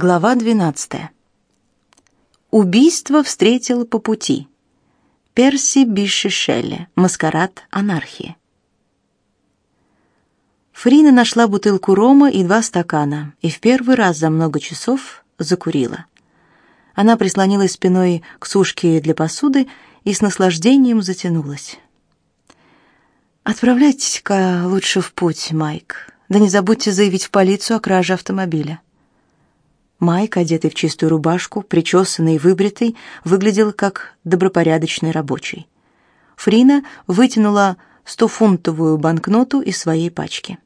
Глава 12. Убийство встретило по пути. Перси Бишишелли. Маскарад анархии. Фрина нашла бутылку рома и два стакана, и в первый раз за много часов закурила. Она прислонилась спиной к сушке для посуды и с наслаждением затянулась. Отправляйтесь-ка лучше в путь, Майк. Да не забудьте заявить в полицию о краже автомобиля. Майк, одетый в чистую рубашку, причесанный и выбритый, выглядел как добропорядочный рабочий. Фрина вытянула стофунтовую банкноту из своей пачки.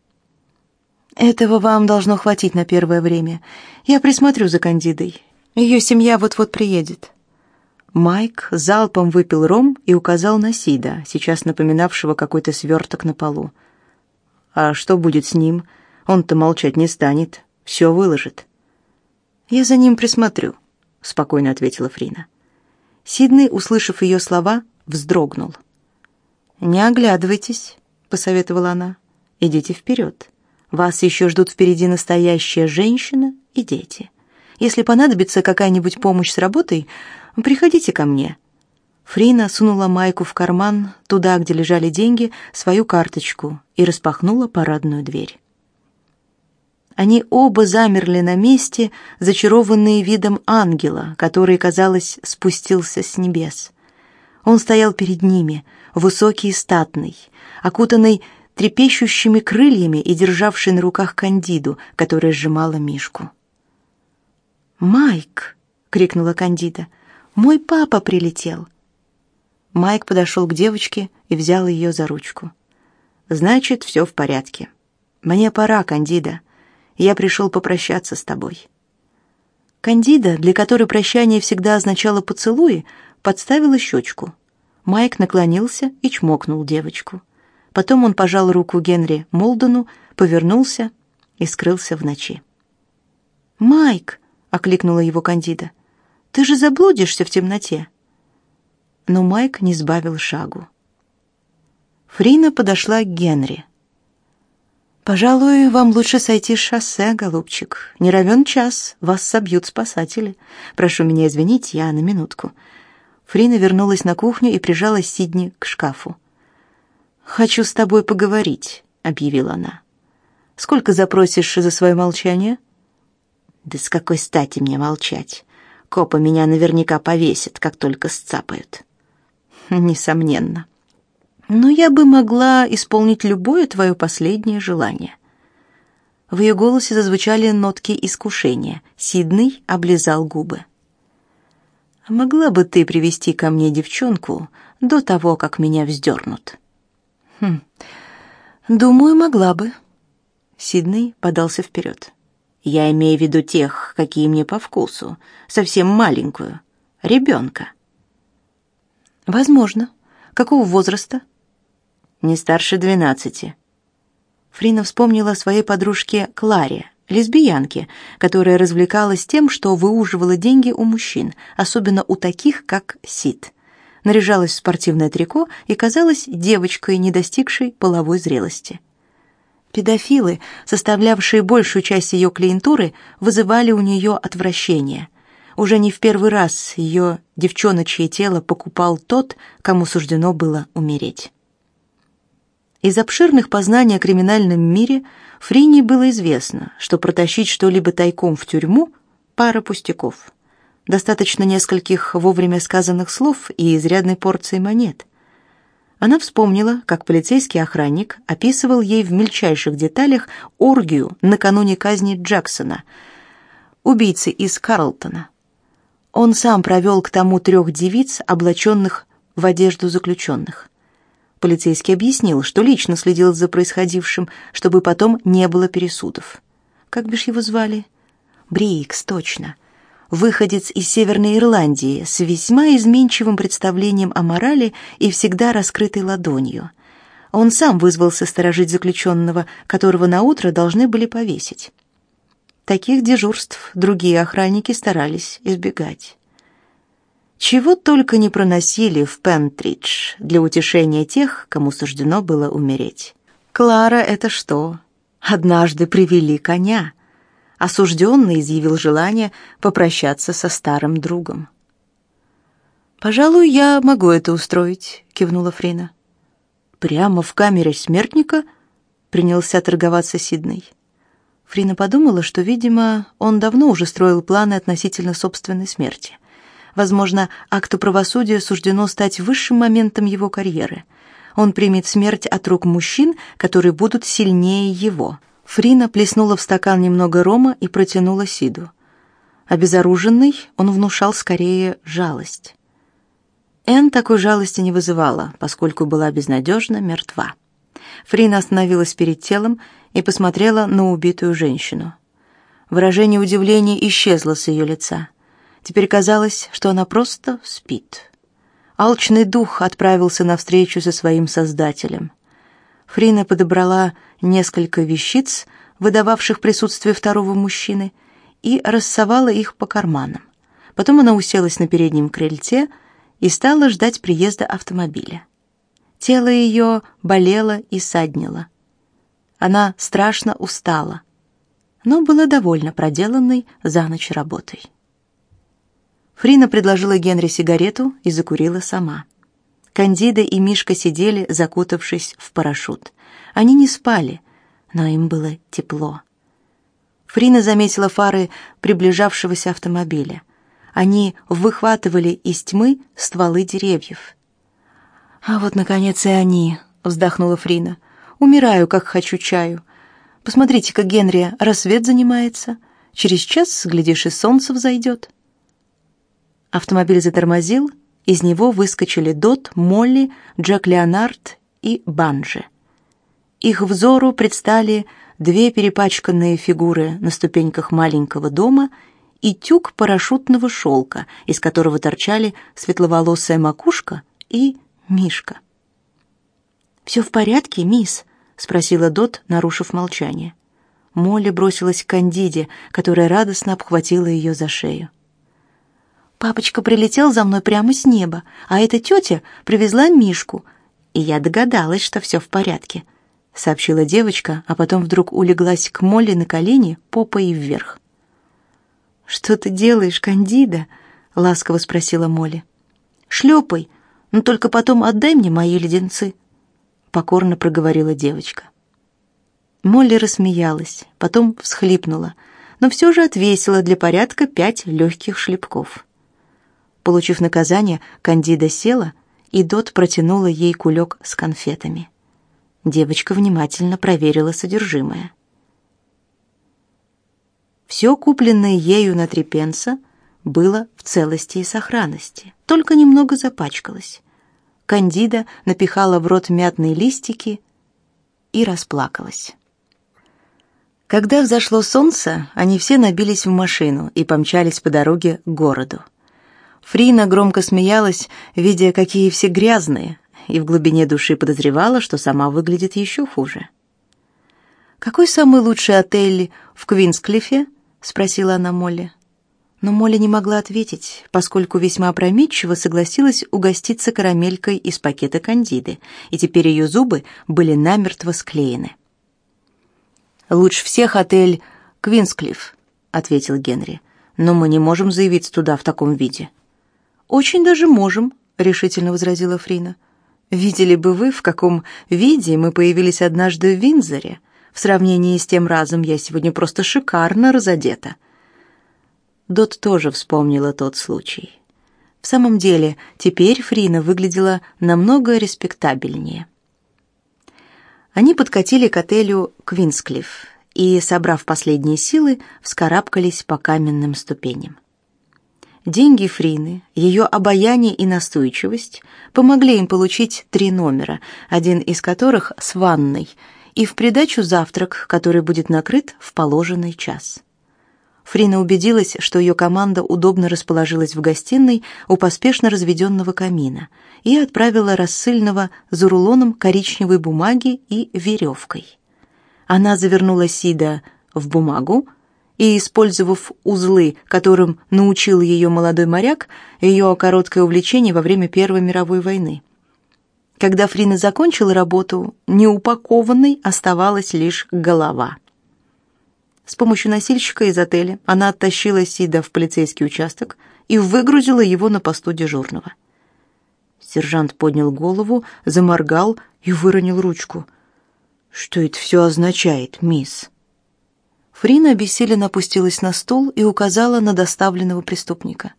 «Этого вам должно хватить на первое время. Я присмотрю за Кандидой. Ее семья вот-вот приедет». Майк залпом выпил ром и указал на Сида, сейчас напоминавшего какой-то сверток на полу. «А что будет с ним? Он-то молчать не станет, все выложит». «Я за ним присмотрю», — спокойно ответила Фрина. Сиднey, услышав ее слова, вздрогнул. «Не оглядывайтесь», — посоветовала она. «Идите вперед. Вас еще ждут впереди настоящая женщина и дети. Если понадобится какая-нибудь помощь с работой, приходите ко мне». Фрина сунула Майку в карман, туда, где лежали деньги, свою карточку и распахнула парадную дверь. Они оба замерли на месте, зачарованные видом ангела, который, казалось, спустился с небес. Он стоял перед ними, высокий и статный, окутанный трепещущими крыльями и державший на руках Кандиду, которая сжимала Мишку. «Майк!» — крикнула Кандида. «Мой папа прилетел!» Майк подошел к девочке и взял ее за ручку. «Значит, все в порядке. Мне пора, Кандида. Я пришел попрощаться с тобой». Кандида, для которой прощание всегда означало поцелуи, подставила щечку. Майк наклонился и чмокнул девочку. Потом он пожал руку Генри Молдену, повернулся и скрылся в ночи. «Майк!» — окликнула его Кандида. «Ты же заблудишься в темноте!» Но Майк не сбавил шагу. Фрина подошла к Генри. «Пожалуй, вам лучше сойти с шоссе, голубчик. Не равен час, вас собьют спасатели. Прошу меня извинить, я на минутку». Фрина вернулась на кухню и прижала Сидни к шкафу. «Хочу с тобой поговорить», — объявила она. «Сколько запросишь за свое молчание?» «Да с какой стати мне молчать? Копы меня наверняка повесят, как только сцапают». «Несомненно», но я бы могла исполнить любое твое последнее желание». В ее голосе зазвучали нотки искушения. Сиднey облизал губы. «Могла бы ты привести ко мне девчонку до того, как меня вздернут?» «Хм, думаю, могла бы». Сидней подался вперед. «Я имею в виду тех, какие мне по вкусу, совсем маленькую, ребенка». «Возможно. Какого возраста?» Не старше двенадцати. Фрина вспомнила о своей подружке Кларе, лесбиянке, которая развлекалась тем, что выуживала деньги у мужчин, особенно у таких, как Сид. Наряжалась в спортивное трико и казалась девочкой, не достигшей половой зрелости. Педофилы, составлявшие большую часть ее клиентуры, вызывали у нее отвращение. Уже не в первый раз ее девчоночье тело покупал тот, кому суждено было умереть. Из обширных познаний о криминальном мире Фрине было известно, что протащить что-либо тайком в тюрьму – пара пустяков. Достаточно нескольких вовремя сказанных слов и изрядной порции монет. Она вспомнила, как полицейский охранник описывал ей в мельчайших деталях оргию накануне казни Джексона, убийцы из Карлтона. Он сам провел к тому трех девиц, облаченных в одежду заключенных. Полицейский объяснил, что лично следил за происходившим, чтобы потом не было пересудов. Как бишь его звали? Брикс, точно. Выходец из Северной Ирландии с весьма изменчивым представлением о морали и всегда раскрытой ладонью. Он сам вызвался сторожить заключенного, которого на утро должны были повесить. Таких дежурств другие охранники старались избегать. Чего только не проносили в Пентридж для утешения тех, кому суждено было умереть. Клара — это что? Однажды привели коня. осужденный изъявил желание попрощаться со старым другом. «Пожалуй, я могу это устроить», — кивнула Фрина. «Прямо в камере смертника?» — принялся торговаться Сидней. Фрина подумала, что, видимо, он давно уже строил планы относительно собственной смерти. Возможно, акту правосудия суждено стать высшим моментом его карьеры. Он примет смерть от рук мужчин, которые будут сильнее его. Фрина плеснула в стакан немного рома и протянула Сиду. Обезоруженный, он внушал скорее жалость. Энн такой жалости не вызывала, поскольку была безнадежно мертва. Фрина остановилась перед телом и посмотрела на убитую женщину. Выражение удивления исчезло с ее лица. Теперь казалось, что она просто спит. Алчный дух отправился навстречу со своим создателем. Фрина подобрала несколько вещиц, выдававших присутствие второго мужчины, и рассовала их по карманам. Потом она уселась на переднем крыльце и стала ждать приезда автомобиля. Тело ее болело и саднило. Она страшно устала, но была довольна проделанной за ночь работой. Фрина предложила Генри сигарету и закурила сама. Кандида и Мишка сидели, закутавшись в парашют. Они не спали, но им было тепло. Фрина заметила фары приближавшегося автомобиля. Они выхватывали из тьмы стволы деревьев. «А вот, наконец, и они», — вздохнула Фрина. «Умираю, как хочу чаю. Посмотрите, как Генри рассвет занимается. Через час, глядишь, и солнце взойдет». Автомобиль затормозил, из него выскочили Дот, Молли, Джек Леонард и Банджи. Их взору предстали две перепачканные фигуры на ступеньках маленького дома и тюк парашютного шелка, из которого торчали светловолосая макушка и Мишка. «Все в порядке, мисс?» — спросила Дот, нарушив молчание. Молли бросилась к Кандиде, которая радостно обхватила ее за шею. Папочка прилетел за мной прямо с неба, а эта тетя привезла Мишку, и я догадалась, что все в порядке, сообщила девочка, а потом вдруг улеглась к Молли на колени, попой вверх. Что ты делаешь, Кандида? ласково спросила Молли. Шлепай, но только потом отдай мне мои леденцы, покорно проговорила девочка. Молли рассмеялась, потом всхлипнула, но все же отвесила для порядка пять легких шлепков. Получив наказание, Кандида села, и Дот протянула ей кулек с конфетами. Девочка внимательно проверила содержимое. Все купленное ею на три пенса было в целости и сохранности, только немного запачкалось. Кандида напихала в рот мятные листики и расплакалась. Когда взошло солнце, они все набились в машину и помчались по дороге к городу. Фрина громко смеялась, видя, какие все грязные, и в глубине души подозревала, что сама выглядит еще хуже. «Какой самый лучший отель в Квинсклифе?» — спросила она Молли. Но Молли не могла ответить, поскольку весьма опрометчиво согласилась угоститься карамелькой из пакета кандиды, и теперь ее зубы были намертво склеены. «Лучше всех отель Квинсклифф», — ответил Генри. «Но мы не можем заявиться туда в таком виде». Очень даже можем, решительно возразила Фрина. Видели бы вы, в каком виде мы появились однажды в Винзоре. В сравнении с тем разом я сегодня просто шикарно разодета. Дот тоже вспомнила тот случай. В самом деле, теперь Фрина выглядела намного респектабельнее. Они подкатили к отелю Квинсклифф и, собрав последние силы, вскарабкались по каменным ступеням. Деньги Фрины, ее обаяние и настойчивость помогли им получить три номера, один из которых с ванной, и в придачу завтрак, который будет накрыт в положенный час. Фрина убедилась, что ее команда удобно расположилась в гостиной у поспешно разведенного камина и отправила рассыльного за рулоном коричневой бумаги и веревкой. Она завернула Сида в бумагу, и, использовав узлы, которым научил ее молодой моряк, ее короткое увлечение во время Первой мировой войны. Когда Фрина закончила работу, неупакованной оставалась лишь голова. С помощью носильщика из отеля она оттащила Сида в полицейский участок и выгрузила его на посту дежурного. Сержант поднял голову, заморгал и выронил ручку. «Что это все означает, мисс?» Фрина обессиленно опустилась на стул и указала на доставленного преступника.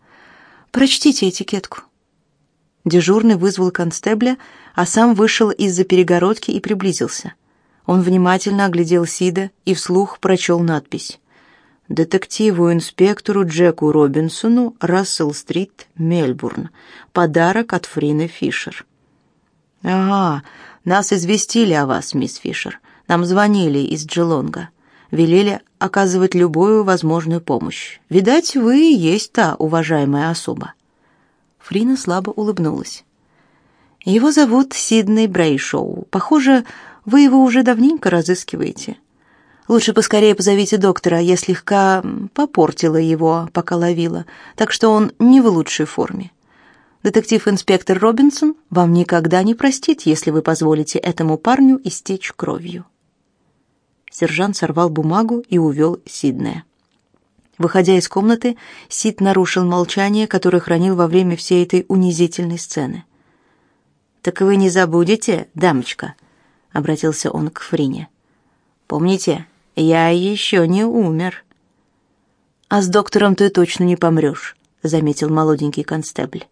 «Прочтите этикетку». Дежурный вызвал констебля, а сам вышел из-за перегородки и приблизился. Он внимательно оглядел Сида и вслух прочел надпись. Детективу-инспектору Джеку Робинсону, Рассел-стрит, Мельбурн. Подарок от Фрины Фишер. «Ага, нас известили о вас, мисс Фишер. Нам звонили из Джелонга. Велели оказывать любую возможную помощь. Видать, вы и есть та уважаемая особа». Фрина слабо улыбнулась. «Его зовут Сидней Брейшоу. Похоже, вы его уже давненько разыскиваете. Лучше поскорее позовите доктора, я слегка попортила его, пока ловила, так что он не в лучшей форме. Детектив-инспектор Робинсон вам никогда не простит, если вы позволите этому парню истечь кровью. Сержант сорвал бумагу и увел Сиднея. Выходя из комнаты, Сид нарушил молчание, которое хранил во время всей этой унизительной сцены. «Так вы не забудете, дамочка?» — обратился он к Фрине. «Помните, я еще не умер». «А с доктором ты точно не помрешь», — заметил молоденький констебль.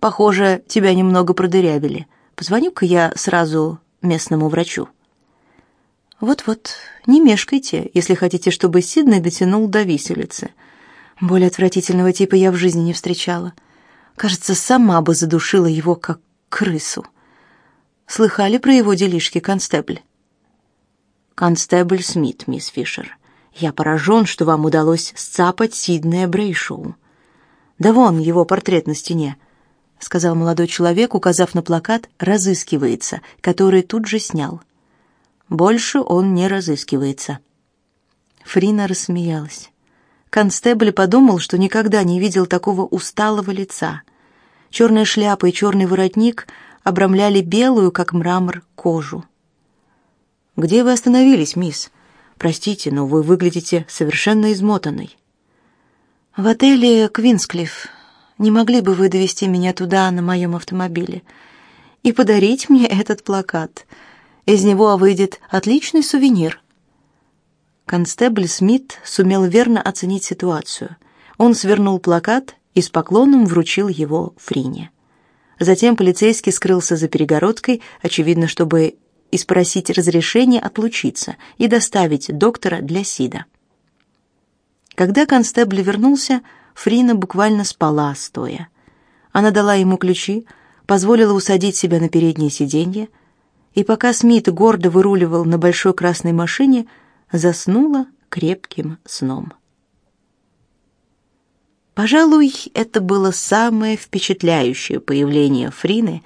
«Похоже, тебя немного продырявили. Позвоню-ка я сразу местному врачу». «Вот-вот, не мешкайте, если хотите, чтобы Сиднey дотянул до виселицы. Более отвратительного типа я в жизни не встречала. Кажется, сама бы задушила его, как крысу. Слыхали про его делишки, констебль?» «Констебль Смит, мисс Фишер. Я поражен, что вам удалось сцапать Сиднея Брейшоу. Да вон его портрет на стене», — сказал молодой человек, указав на плакат «Разыскивается», который тут же снял. «Больше он не разыскивается». Фрина рассмеялась. Констебль подумал, что никогда не видел такого усталого лица. Черная шляпа и черный воротник обрамляли белую, как мрамор, кожу. Где вы остановились, мисс? Простите, но вы выглядите совершенно измотанной. В отеле Квинсклифф. Не могли бы вы довести меня туда на моем автомобиле и подарить мне этот плакат? Из него выйдет отличный сувенир. Констебль Смит сумел верно оценить ситуацию. Он свернул плакат и с поклоном вручил его Фрине. Затем полицейский скрылся за перегородкой, очевидно, чтобы и спросить разрешения отлучиться и доставить доктора для Сида. Когда констебль вернулся, Фрина буквально спала стоя. Она дала ему ключи, позволила усадить себя на переднее сиденье, и пока Смит гордо выруливал на большой красной машине, заснула крепким сном. Пожалуй, это было самое впечатляющее появление Фрины.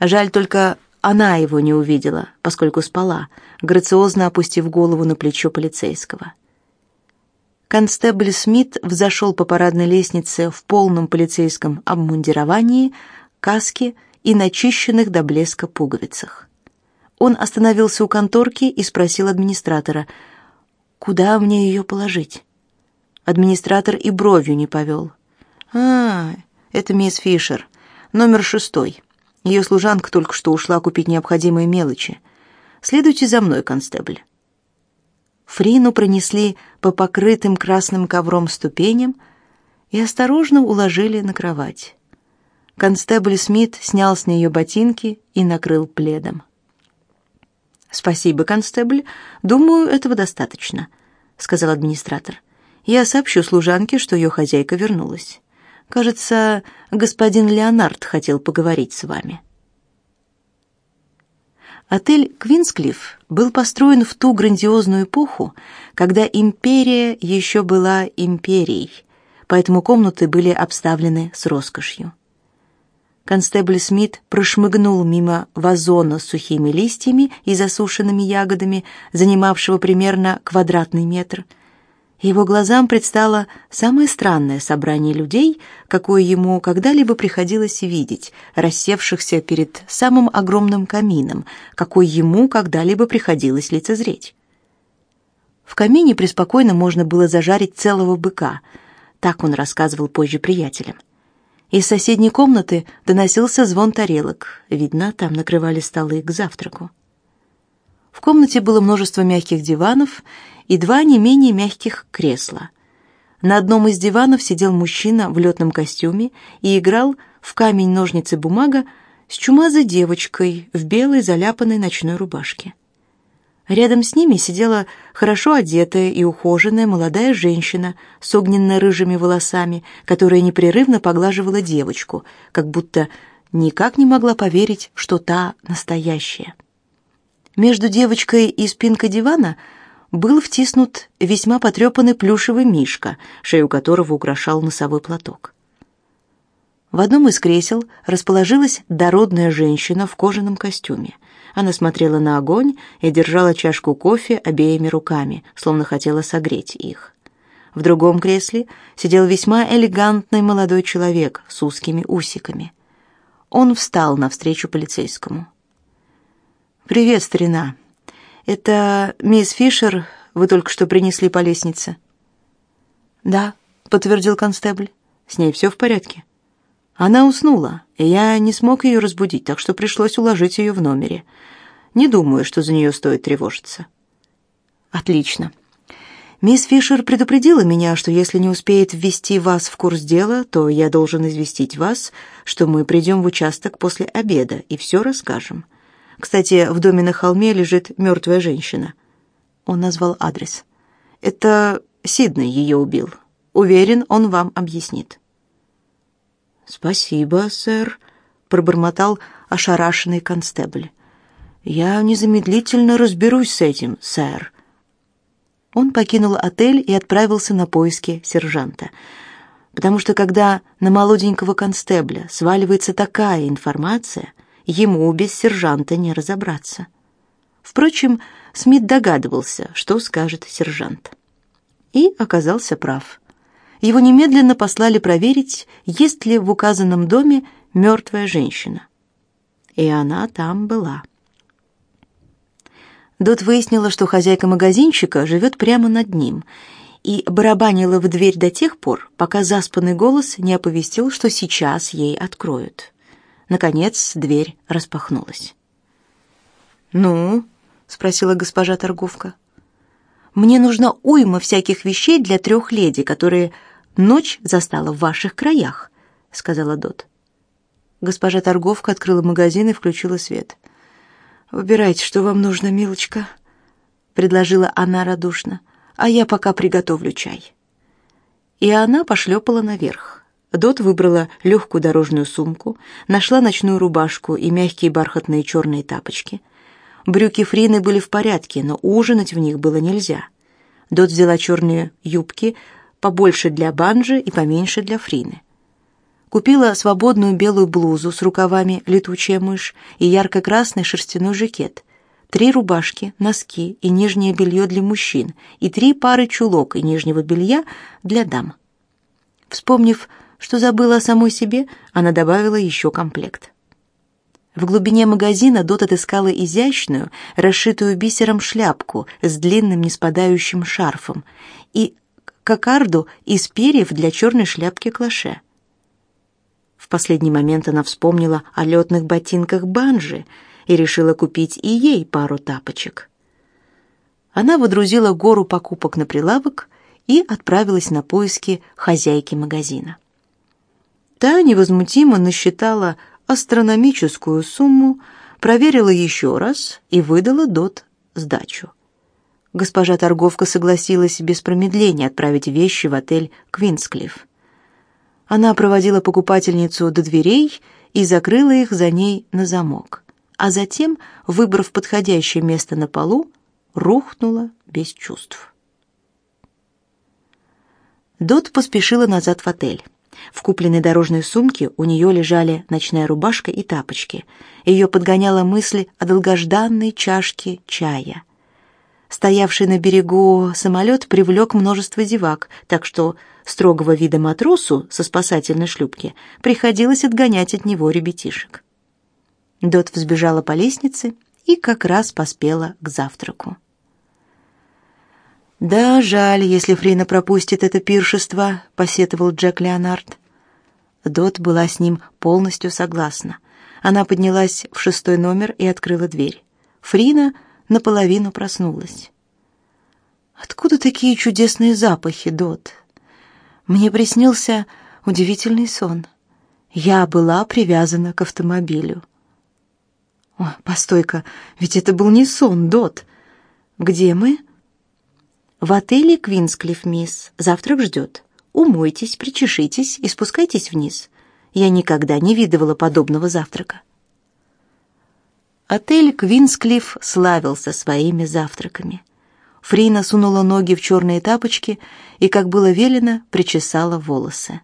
Жаль только, она его не увидела, поскольку спала, грациозно опустив голову на плечо полицейского. Констебль Смит взошел по парадной лестнице в полном полицейском обмундировании, каске и начищенных до блеска пуговицах. Он остановился у конторки и спросил администратора, куда мне ее положить. Администратор и бровью не повел. «А, это мисс Фишер, номер шестой». Ее служанка только что ушла купить необходимые мелочи. Следуйте за мной, констебль. Фрину пронесли по покрытым красным ковром ступеням и осторожно уложили на кровать. Констебль Смит снял с нее ботинки и накрыл пледом. «Спасибо, констебль. Думаю, этого достаточно», — сказал администратор. «Я сообщу служанке, что ее хозяйка вернулась». Кажется, господин Леонард хотел поговорить с вами. Отель Квинсклифф был построен в ту грандиозную эпоху, когда империя еще была империей, поэтому комнаты были обставлены с роскошью. Констебль Смит прошмыгнул мимо вазона с сухими листьями и засушенными ягодами, занимавшего примерно квадратный метр – его глазам предстало самое странное собрание людей, какое ему когда-либо приходилось видеть, рассевшихся перед самым огромным камином, какой ему когда-либо приходилось лицезреть. В камине преспокойно можно было зажарить целого быка, так он рассказывал позже приятелям. Из соседней комнаты доносился звон тарелок. Видно, там накрывали столы к завтраку. В комнате было множество мягких диванов и два не менее мягких кресла. На одном из диванов сидел мужчина в летном костюме и играл в камень-ножницы-бумага с чумазой девочкой в белой заляпанной ночной рубашке. Рядом с ними сидела хорошо одетая и ухоженная молодая женщина с огненно-рыжими волосами, которая непрерывно поглаживала девочку, как будто никак не могла поверить, что та настоящая. Между девочкой и спинкой дивана был втиснут весьма потрепанный плюшевый мишка, шею которого украшал носовой платок. В одном из кресел расположилась дородная женщина в кожаном костюме — она смотрела на огонь и держала чашку кофе обеими руками, словно хотела согреть их. В другом кресле сидел весьма элегантный молодой человек с узкими усиками. Он встал навстречу полицейскому. «Привет, старина. Это мисс Фишер вы только что принесли по лестнице?» «Да», — подтвердил констебль. «С ней все в порядке?» Она уснула, и я не смог ее разбудить, так что пришлось уложить ее в номере. Не думаю, что за нее стоит тревожиться. Отлично. Мисс Фишер предупредила меня, что если не успеет ввести вас в курс дела, то я должен известить вас, что мы придем в участок после обеда и все расскажем. Кстати, в доме на холме лежит мертвая женщина. Он назвал адрес. Это Сиднey ее убил. Уверен, он вам объяснит. «Спасибо, сэр», — пробормотал ошарашенный констебль. «Я незамедлительно разберусь с этим, сэр». Он покинул отель и отправился на поиски сержанта. Потому что когда на молоденького констебля сваливается такая информация, ему без сержанта не разобраться. Впрочем, Смит догадывался, что скажет сержант. И оказался прав его немедленно послали проверить, есть ли в указанном доме мертвая женщина. И она там была. Дот выяснила, что хозяйка магазинчика живет прямо над ним, и барабанила в дверь до тех пор, пока заспанный голос не оповестил, что сейчас ей откроют. Наконец дверь распахнулась. «Ну?» — спросила госпожа торговка. «Мне нужна уйма всяких вещей для трех леди, которые ночь застала в ваших краях», — сказала Дот. Госпожа торговка открыла магазин и включила свет. «Выбирайте, что вам нужно, милочка», — предложила она радушно, «а я пока приготовлю чай». И она пошлепала наверх. Дот выбрала легкую дорожную сумку, нашла ночную рубашку и мягкие бархатные черные тапочки. Брюки Фрины были в порядке, но ужинать в них было нельзя. Дот взяла черные юбки, побольше для банджи и поменьше для фрины. Купила свободную белую блузу с рукавами «Летучая мышь» и ярко-красный шерстяной жакет, три рубашки, носки и нижнее белье для мужчин и три пары чулок и нижнего белья для дам. Вспомнив, что забыла о самой себе, она добавила еще комплект. В глубине магазина Дот отыскала изящную, расшитую бисером шляпку с длинным неспадающим шарфом и кокарду из перьев для черной шляпки клаше. В последний момент она вспомнила о летных ботинках банжи и решила купить и ей пару тапочек. Она водрузила гору покупок на прилавок и отправилась на поиски хозяйки магазина. Та невозмутимо насчитала астрономическую сумму, проверила еще раз и выдала Дот сдачу госпожа торговка согласилась без промедления отправить вещи в отель «Квинсклифф». Она проводила покупательницу до дверей и закрыла их за ней на замок, а затем, выбрав подходящее место на полу, рухнула без чувств. Дот поспешила назад в отель. В купленной дорожной сумке у нее лежали ночная рубашка и тапочки. Ее подгоняла мысль о долгожданной чашке чая. Стоявший на берегу самолет привлек множество зевак, так что строгого вида матросу со спасательной шлюпки приходилось отгонять от него ребятишек. Дот взбежала по лестнице и как раз поспела к завтраку. «Да, жаль, если Фрина пропустит это пиршество», — посетовал Джек Леонард. Дот была с ним полностью согласна. Она поднялась в шестой номер и открыла дверь. Фрина наполовину проснулась. «Откуда такие чудесные запахи, Дот?» Мне приснился удивительный сон. Я была привязана к автомобилю. О, постой-ка, ведь это был не сон, Дот. Где мы? В отеле Квинсклифф, мисс. Завтрак ждет. Умойтесь, причешитесь и спускайтесь вниз. Я никогда не видывала подобного завтрака. Отель Квинсклифф славился своими завтраками. Фрина сунула ноги в черные тапочки и, как было велено, причесала волосы.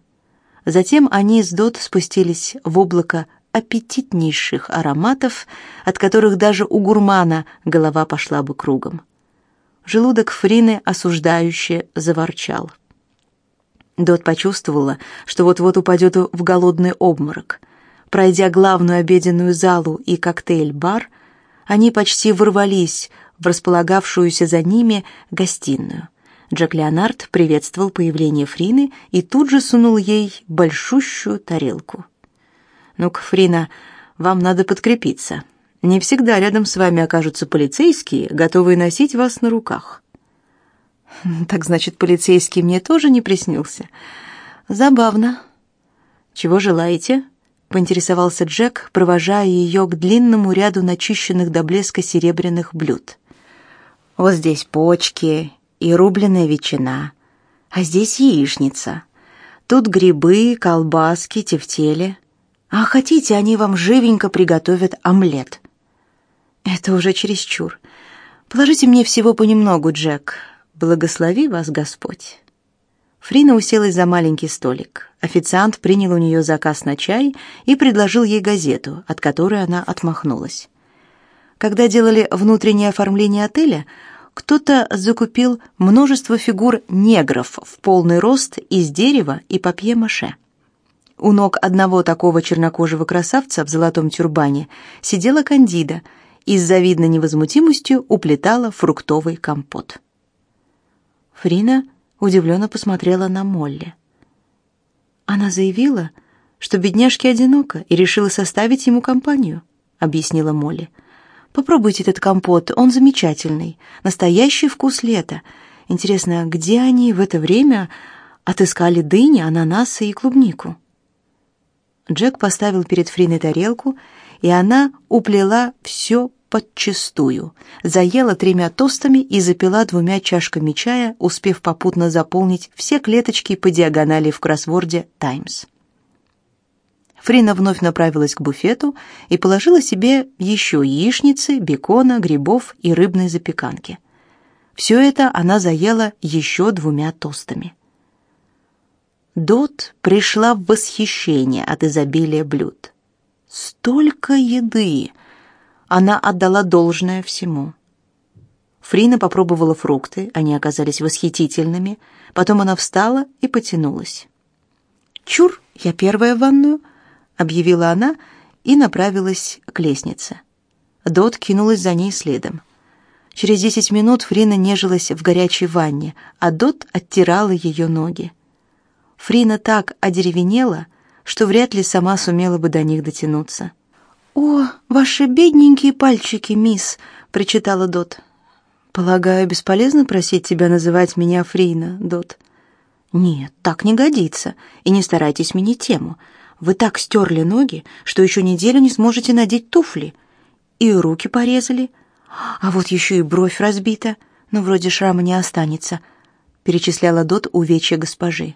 Затем они с Дот спустились в облако аппетитнейших ароматов, от которых даже у гурмана голова пошла бы кругом. Желудок Фрины осуждающе заворчал. Дот почувствовала, что вот-вот упадет в голодный обморок. Пройдя главную обеденную залу и коктейль-бар, они почти ворвались в располагавшуюся за ними гостиную. Джек Леонард приветствовал появление Фрины и тут же сунул ей большущую тарелку. «Ну-ка, Фрина, вам надо подкрепиться. Не всегда рядом с вами окажутся полицейские, готовые носить вас на руках». «Так значит, полицейский мне тоже не приснился? Забавно». «Чего желаете?» — поинтересовался Джек, провожая ее к длинному ряду начищенных до блеска серебряных блюд. «Вот здесь почки и рубленая ветчина, а здесь яичница. Тут грибы, колбаски, тефтели. А хотите, они вам живенько приготовят омлет. Это уже чересчур. Положите мне всего понемногу, Джек. Благослови вас Господь. Фрина уселась за маленький столик. Официант принял у нее заказ на чай и предложил ей газету, от которой она отмахнулась. Когда делали внутреннее оформление отеля, кто-то закупил множество фигур негров в полный рост из дерева и папье-маше. У ног одного такого чернокожего красавца в золотом тюрбане сидела Кандида и с завидной невозмутимостью уплетала фруктовый компот. Фрина удивленно посмотрела на Молли. Она заявила, что бедняжке одиноко и решила составить ему компанию, объяснила Молли. Попробуйте этот компот, он замечательный, настоящий вкус лета. Интересно, где они в это время отыскали дыни, ананасы и клубнику? Джек поставил перед Фриной тарелку, и она уплела все подчистую, заела тремя тостами и запила двумя чашками чая, успев попутно заполнить все клеточки по диагонали в кроссворде «Таймс». Фрина вновь направилась к буфету и положила себе еще яичницы, бекона, грибов и рыбной запеканки. Все это она заела еще двумя тостами. Дот пришла в восхищение от изобилия блюд. Столько еды! Она отдала должное всему. Фрина попробовала фрукты, они оказались восхитительными. Потом она встала и потянулась. «Чур, я первая в ванную», объявила она и направилась к лестнице. Дот кинулась за ней следом. Через десять минут Фрина нежилась в горячей ванне, а Дот оттирала ее ноги. Фрина так одеревенела, что вряд ли сама сумела бы до них дотянуться. «О, ваши бедненькие пальчики, мисс!» — причитала Дот. «Полагаю, бесполезно просить тебя называть меня Фрина, Дот?» «Нет, так не годится, и не старайтесь сменить тему. Вы так стерли ноги, что еще неделю не сможете надеть туфли. И руки порезали. А вот еще и бровь разбита, но вроде шрама не останется», — перечисляла Дот увечья госпожи.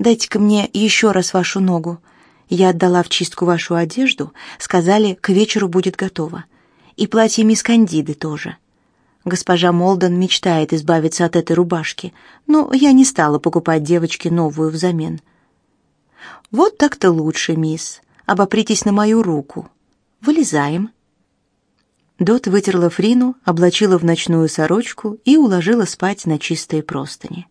«Дайте-ка мне еще раз вашу ногу. Я отдала в чистку вашу одежду, сказали, к вечеру будет готово. И платье мисс Кандиды тоже». Госпожа Молден мечтает избавиться от этой рубашки, но я не стала покупать девочке новую взамен. Вот так-то лучше, мисс. Обопритесь на мою руку. Вылезаем. Дот вытерла Фрину, облачила в ночную сорочку и уложила спать на чистые простыни.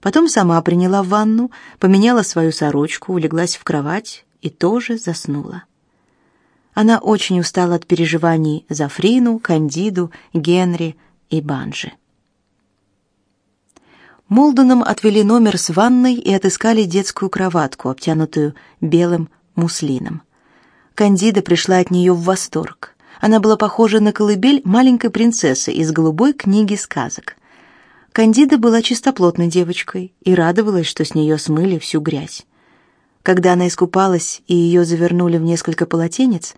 Потом сама приняла ванну, поменяла свою сорочку, улеглась в кровать и тоже заснула. Она очень устала от переживаний за Фрину, Кандиду, Генри и Банжи. Молдоном отвели номер с ванной и отыскали детскую кроватку, обтянутую белым муслином. Кандида пришла от нее в восторг. Она была похожа на колыбель маленькой принцессы из голубой книги сказок. Кандида была чистоплотной девочкой и радовалась, что с нее смыли всю грязь. Когда она искупалась и ее завернули в несколько полотенец,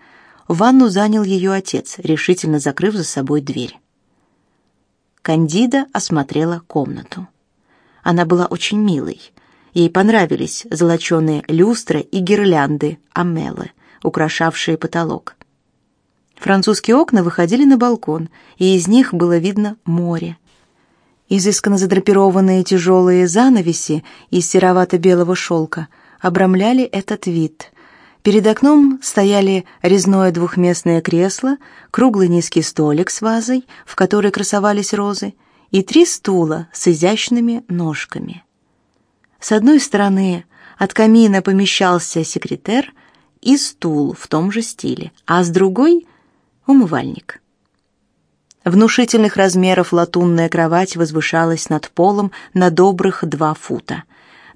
ванну занял ее отец, решительно закрыв за собой дверь. Кандида осмотрела комнату. Она была очень милой. Ей понравились золоченые люстры и гирлянды амелы, украшавшие потолок. Французские окна выходили на балкон, и из них было видно море. Изысканно задрапированные тяжелые занавеси из серовато-белого шелка обрамляли этот вид. Перед окном стояли резное двухместное кресло, круглый низкий столик с вазой, в которой красовались розы, и три стула с изящными ножками. С одной стороны от камина помещался секретер и стул в том же стиле, а с другой — умывальник. Внушительных размеров латунная кровать возвышалась над полом на добрых два фута.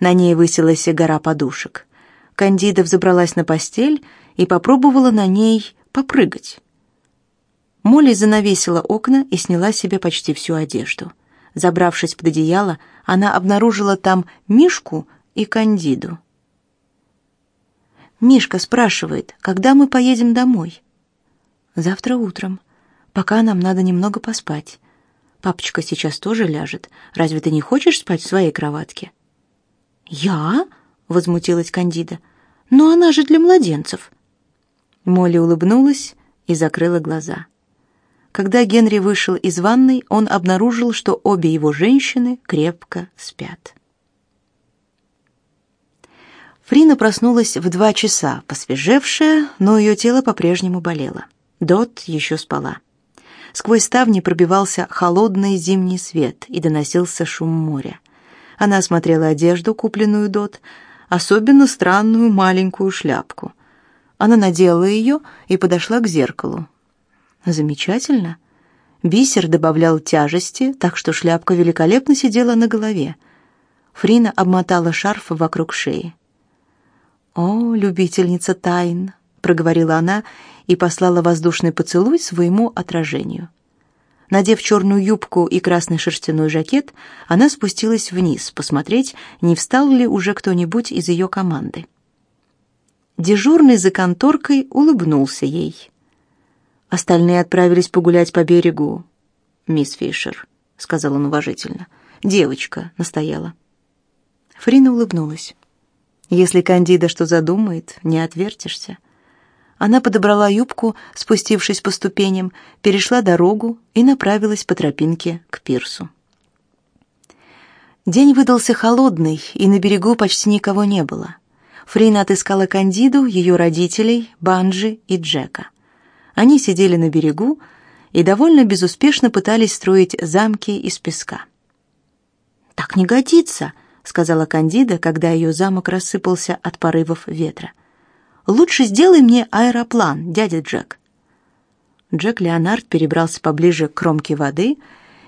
На ней высилась гора подушек. Кандида взобралась на постель и попробовала на ней попрыгать. Молли занавесила окна и сняла себе почти всю одежду. Забравшись под одеяло, она обнаружила там Мишку и Кандиду. Мишка спрашивает, когда мы поедем домой. Завтра утром. Пока нам надо немного поспать. Папочка сейчас тоже ляжет. Разве ты не хочешь спать в своей кроватке? Я? возмутилась Кандида. Но она же для младенцев. Молли улыбнулась и закрыла глаза. Когда Генри вышел из ванной, он обнаружил, что обе его женщины крепко спят. Фрина проснулась в два часа, посвежевшая, но ее тело по-прежнему болело. Дот еще спала. Сквозь ставни пробивался холодный зимний свет и доносился шум моря. Она осмотрела одежду, купленную Дот, особенно странную маленькую шляпку. Она надела ее и подошла к зеркалу. Замечательно. Бисер добавлял тяжести, так что шляпка великолепно сидела на голове. Фрина обмотала шарф вокруг шеи. «О, любительница тайн!» — проговорила она и послала воздушный поцелуй своему отражению. Надев черную юбку и красный шерстяной жакет, она спустилась вниз посмотреть, не встал ли уже кто-нибудь из ее команды. Дежурный за конторкой улыбнулся ей. Остальные отправились погулять по берегу. Мисс Фишер, сказал он уважительно. Девочка настояла. Фрина улыбнулась. Если Кандида что задумает, не отвертишься. Она подобрала юбку, спустившись по ступеням, перешла дорогу и направилась по тропинке к пирсу. День выдался холодный, и на берегу почти никого не было. Фрина отыскала Кандиду, ее родителей, Банджи и Джека. Они сидели на берегу и довольно безуспешно пытались строить замки из песка. «Так не годится», — сказала Кандида, когда ее замок рассыпался от порывов ветра. «Лучше сделай мне аэроплан, дядя Джек». Джек Леонард перебрался поближе к кромке воды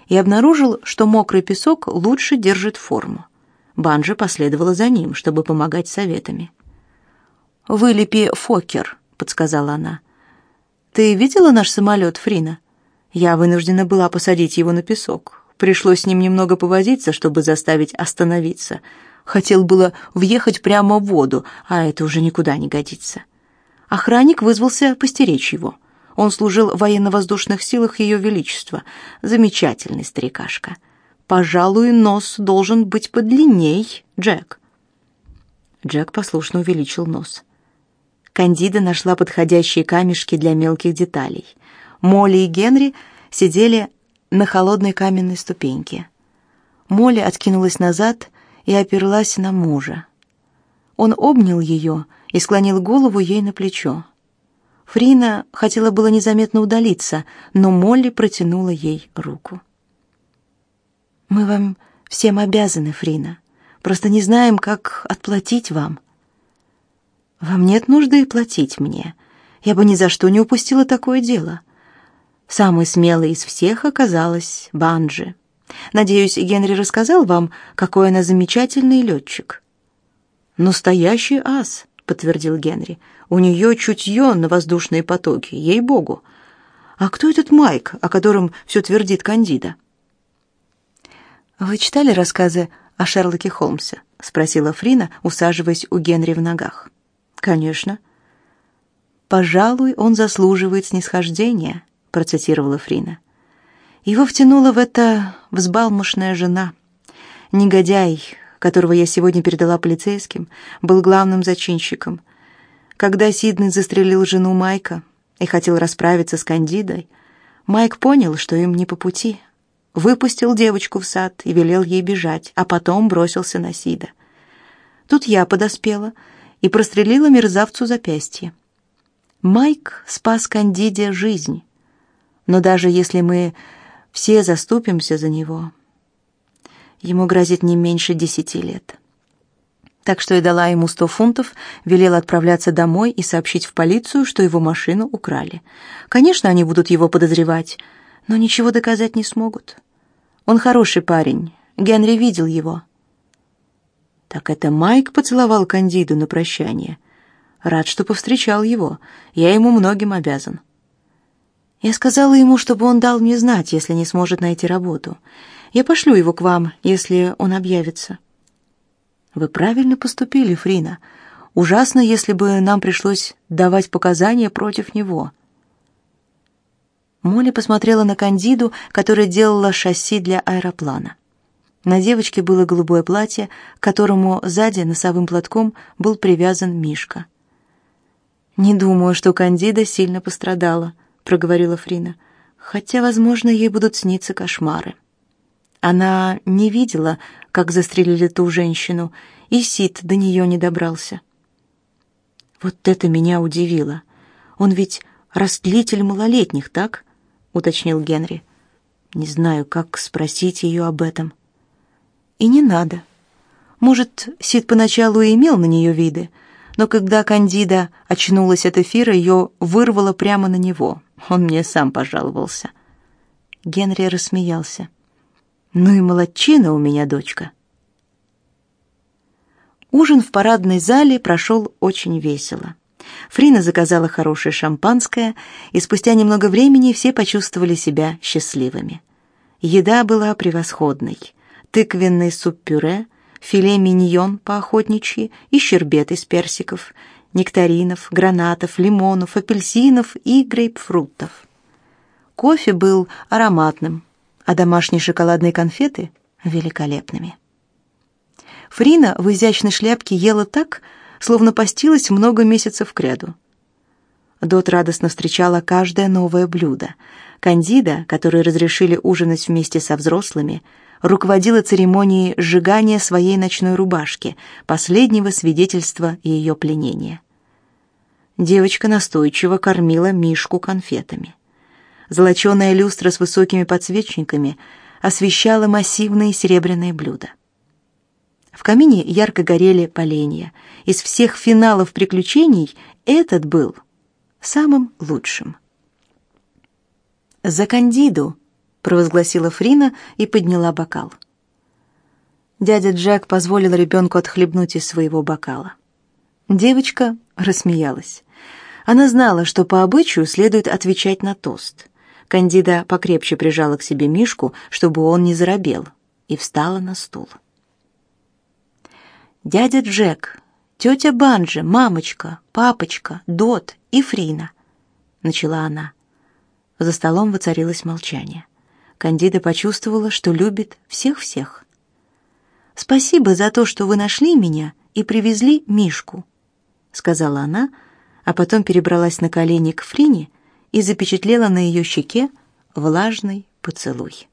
и обнаружил, что мокрый песок лучше держит форму. Банжа последовала за ним, чтобы помогать советами. «Вылепи фокер», — подсказала она. Ты видела наш самолет, Фрина? Я вынуждена была посадить его на песок. Пришлось с ним немного повозиться, чтобы заставить остановиться. Хотел было въехать прямо в воду, а это уже никуда не годится. Охранник вызвался постеречь его. Он служил в военно-воздушных силах Ее Величества. Замечательный старикашка. Пожалуй, нос должен быть подлинней, Джек. Джек послушно увеличил нос. Кандида нашла подходящие камешки для мелких деталей. Молли и Генри сидели на холодной каменной ступеньке. Молли откинулась назад и оперлась на мужа. Он обнял ее и склонил голову ей на плечо. Фрина хотела было незаметно удалиться, но Молли протянула ей руку. «Мы вам всем обязаны, Фрина. Просто не знаем, как отплатить вам», вам нет нужды платить мне. Я бы ни за что не упустила такое дело. Самой смелой из всех оказалась Банджи. Надеюсь, Генри рассказал вам, какой она замечательный летчик». «Настоящий ас», — подтвердил Генри. «У нее чутье на воздушные потоки, ей-богу. А кто этот Майк, о котором все твердит Кандида?» «Вы читали рассказы о Шерлоке Холмсе?» — спросила Фрина, усаживаясь у Генри в ногах. «Конечно». «Пожалуй, он заслуживает снисхождения», — процитировала Фрина. Его втянула в это взбалмошная жена. Негодяй, которого я сегодня передала полицейским, был главным зачинщиком. Когда Сиднey застрелил жену Майка и хотел расправиться с Кандидой, Майк понял, что им не по пути. Выпустил девочку в сад и велел ей бежать, а потом бросился на Сида. Тут я подоспела и прострелила мерзавцу запястье. Майк спас Кандиде жизнь. Но даже если мы все заступимся за него, ему грозит не меньше десяти лет. Так что я дала ему сто фунтов, велела отправляться домой и сообщить в полицию, что его машину украли. Конечно, они будут его подозревать, но ничего доказать не смогут. Он хороший парень, Генри видел его. Так это Майк поцеловал Кандиду на прощание. Рад, что повстречал его. Я ему многим обязан. Я сказала ему, чтобы он дал мне знать, если не сможет найти работу. Я пошлю его к вам, если он объявится. Вы правильно поступили, Фрина. Ужасно, если бы нам пришлось давать показания против него. Молли посмотрела на Кандиду, которая делала шасси для аэроплана. На девочке было голубое платье, к которому сзади носовым платком был привязан Мишка. Не думаю, что Кандида сильно пострадала, проговорила Фрина. Хотя, возможно, ей будут сниться кошмары. Она не видела, как застрелили ту женщину, и Сид до нее не добрался. Вот это меня удивило. Он ведь растлитель малолетних, так? уточнил Генри. Не знаю, как спросить ее об этом. И не надо. Может, Сид поначалу и имел на нее виды, но когда Кандида очнулась от эфира, ее вырвало прямо на него. Он мне сам пожаловался. Генри рассмеялся. Ну и молодчина у меня дочка. Ужин в парадной зале прошел очень весело. Фрина заказала хорошее шампанское, и спустя немного времени все почувствовали себя счастливыми. Еда была превосходной. Тыквенный суп-пюре, филе миньон по-охотничьи и щербет из персиков, нектаринов, гранатов, лимонов, апельсинов и грейпфрутов. Кофе был ароматным, а домашние шоколадные конфеты — великолепными. Фрина в изящной шляпке ела так, словно постилась много месяцев кряду. Дот радостно встречала каждое новое блюдо. Кандида, которой разрешили ужинать вместе со взрослыми, руководила церемонией сжигания своей ночной рубашки, последнего свидетельства ее пленения. Девочка настойчиво кормила Мишку конфетами. Золоченая люстра с высокими подсвечниками освещала массивные серебряные блюда. В камине ярко горели поленья. Из всех финалов приключений этот был самым лучшим. «За Кандиду!» — провозгласила Фрина и подняла бокал. Дядя Джек позволил ребенку отхлебнуть из своего бокала. Девочка рассмеялась. Она знала, что по обычаю следует отвечать на тост. Кандида покрепче прижала к себе Мишку, чтобы он не заробел, и встала на стул. Дядя Джек, тетя Банджи, мамочка, папочка, Дот и Фрина, начала она. За столом воцарилось молчание. Кандида почувствовала, что любит всех-всех. Спасибо за то, что вы нашли меня и привезли Мишку, сказала она, а потом перебралась на колени к Фрине и запечатлела на ее щеке влажный поцелуй.